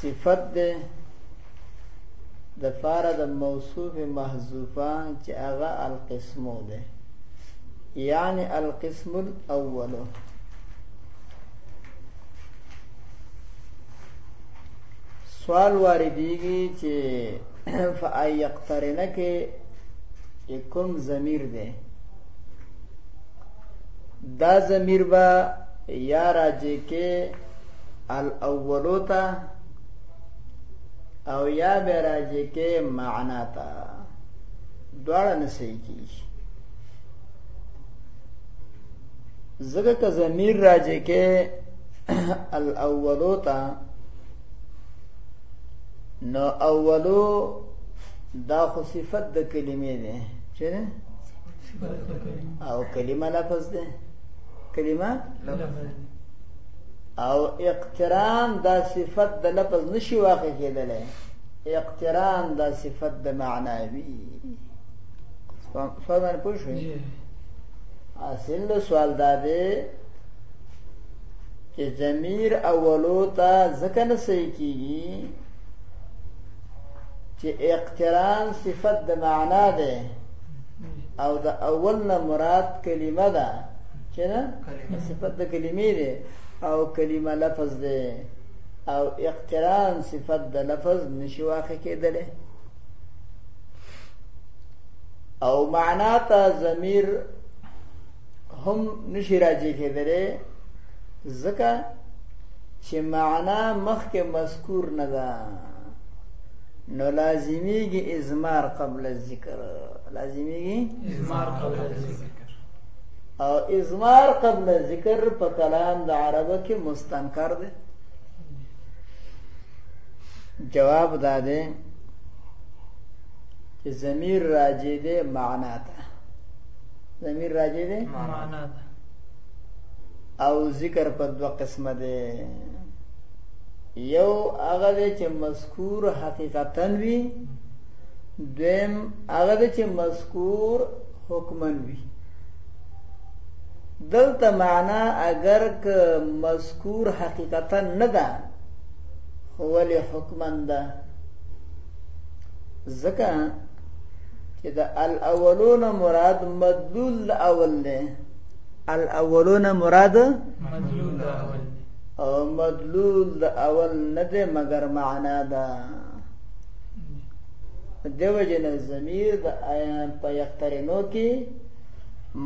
صفت ده د فار د موصوف محذوفه چې هغه القسمو ده یعنی القسم الاول سوال واردېږي چې فای یقترنه کې کوم ضمیر ده دا ضمیر به یا راځي کې الاولو تا او یا به راځي کې معنا تا دواړه نه صحیح کیږي زګه که ضمیر راځي کې الاولو تا نو اولو دا خو صفت د کلمې ده چې او کلمه لفظ ده کلمه او اقتران دا صفت د لفظ نشي واقع کېدلی اقتران دا صفت د معنا وي فهمن پوه شئ اصل د سوال دا دی چې ضمیر اولو ته ځکه نه صحیح کېږي چې اقتران صفت د معنا ده او د اول نه مراد کلمه ده چې نه صفت د کلمې ده او کلمه لفظ ده او اقتران صفت د لفظ نشي واقع کېدلی او معنا ته ضمیر هم نشي راځي کېدلی ځکه چې معنا مخکې مذکور نه ده نو لازمیږي ازمار قبل الذکر لازمیږي ازمار قبل ذکر او ازمار قبل ذکر په کلام د عربو کې مستنکر دی جواب دا دی چې ضمیر راجع دی معنا ته ضمیر راجع دی معنا ته او ذکر په دوه قسمه دی یو هغه چې مذکور حقیقتا وي دویم هغه د چې مذکور حکمن وي دلته معنا اگر که مذکور حقیقتا نه ده خو ولې حکمن ده ځکه چې د الاولون مراد مدلول اول دی الاولون مراد مدلول اول او مدلول اول نه دی مګر معنا ده دیو جن ضمیر د ایان په یقترنو کې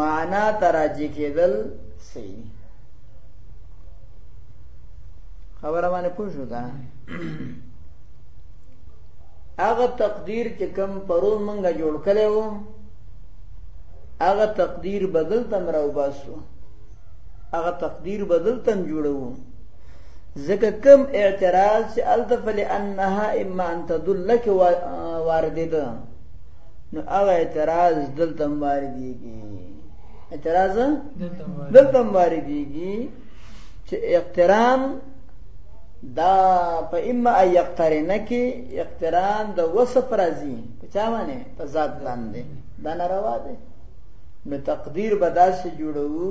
معنا تراجی کېدل صحیح دي خبره باندې پوه شو کنه هغه تقدیر چې کم پرون مونږه جوړ کړي وو هغه تقدیر بدل تم راو باسو هغه تقدیر بدل تم جوړو ځکه کوم اعتراض چې الته فلانها اما ان تدل کې واردېده نو هغه اعتراض دلته واردېږي اعتراض دلته واردېږي چې اقتران دا په اما ای یقترنه کې اقتران د وصف راځي په چا باندې په ذات باندې دا ناروا دی نو تقدیر به داسې جوړوو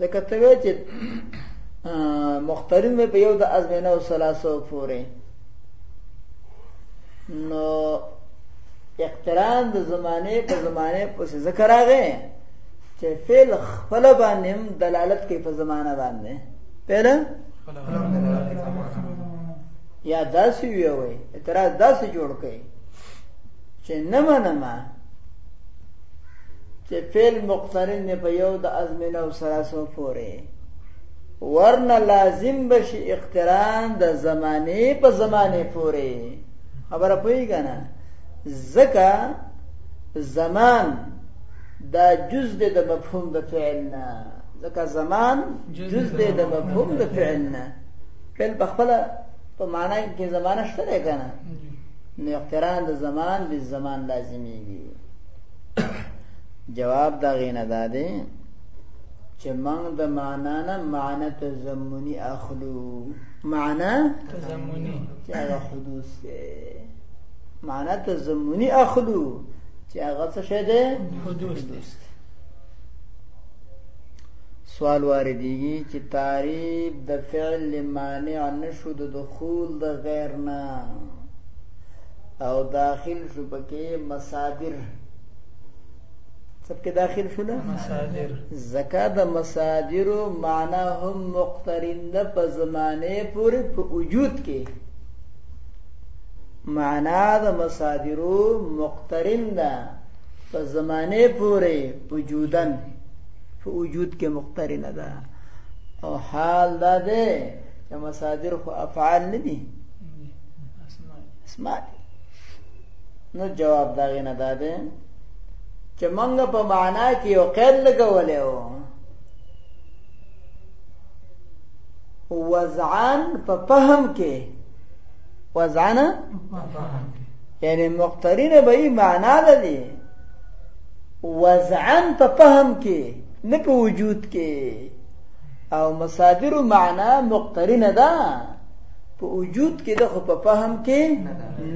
ځکه ته وایې چې مخترین به په یو د ازمینه او سلاسو پورې نو اقتران د زمانه په زمانه پسې ذکر راغی چې فعل خپل باندې دلالت کوي په زمانه باندې فعل یا داسې وی وي اعتراض داسې جوړ کړي چې نه منمه چې فعل مقترن نه په یو د ازمنه او سلاسو پورې ورنه لازم بشي اقتران د زمانه په زمانه پورې خبره پوي کنه زکه زمان دا جز دی د مفهوم د فعل نه ځکه زمان جز دی د مفهوم د فعل نه فعل په خپل په معنا کې زمانه شته کنه نو اقتران د زمان به زمان لازمیږي جواب دا غینه دا دی چې موږ د معنا نه معنا تزمنی اخلو معنا تزمنی چې هغه حدوث دی معنا تزمنی اخلو چې هغه څه شه دی حدوث دی سوال واردیږي چې تعریب د فعل مانع نه شو د دخول د غیر نه او داخل شو پکې مصادر سب کې داخل شو نه مصادر زکا د مصادر معنا هم مقترن ده په زمانه پورې په وجود کې معنا د مصادر مقترن ده په زمانه پورې وجودن په وجود کې مقترنه ده او حال دا ده چې مصادر خو افعال نه دي اسماء نو جواب دا غینه دا ده چې مونږ په معنا کې یو قید لګولې و وزعان په فهم کې وزعان یعنی مقترنه به معنا ده دي وضعا په فهم کې نه په وجود کې او مصادر معنا مقترنه ده په وجود کې ده خو په فهم کې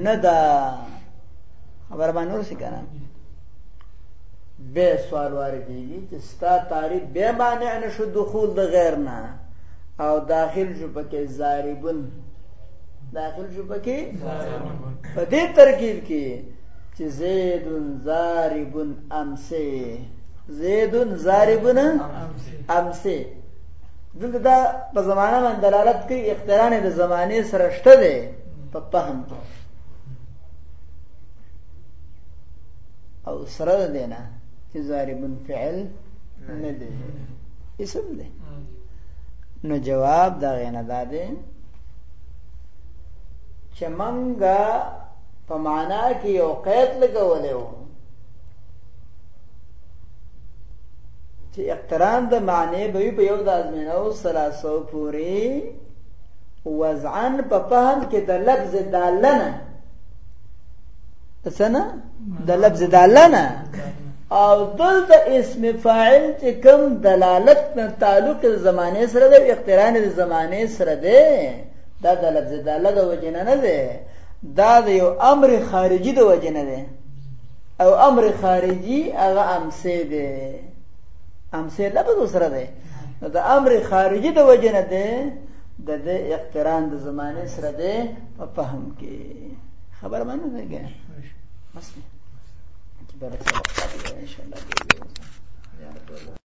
نه ده خبر باندې ورسې کنه به سوال واردېږي چې ستا تعریف به معنی نه شو دخول د غیر نه او داخل شو پکې زاربن داخل شو پکې په دې ترکیب کې چې زید زارب امسه زید زارب امسه دلته دا په زمانه باندې دلالت کوي اقتران د زمانه سره شته دی په فهم کې او سره دی نه چې زارب فعل نه دی اسم دی نو جواب دا غینه دا دی چې منګه په معنا کې یو قید لګولې و چې اقتران د معنی به په یو د ازمنو سلاسو پوری وضعن په فهم کې د لفظ دالنه سنه د لفظ دالنه او دلته اسم فاعل چې کوم دلالت نه تعلق زمانه سره د اقتران د زمانه سره دی دا د لفظ د الله د وجه نه نه دی دا د یو امر خارجي د وجه نه دی او امر خارجي هغه امسه دی امسه لفظ سره دی نو د امر خارجي د وجه نه دی د د اقتران د زمانه سره دی په فهم کې خبر باندې نه ګه بس چې بل څه وخت ان شاء الله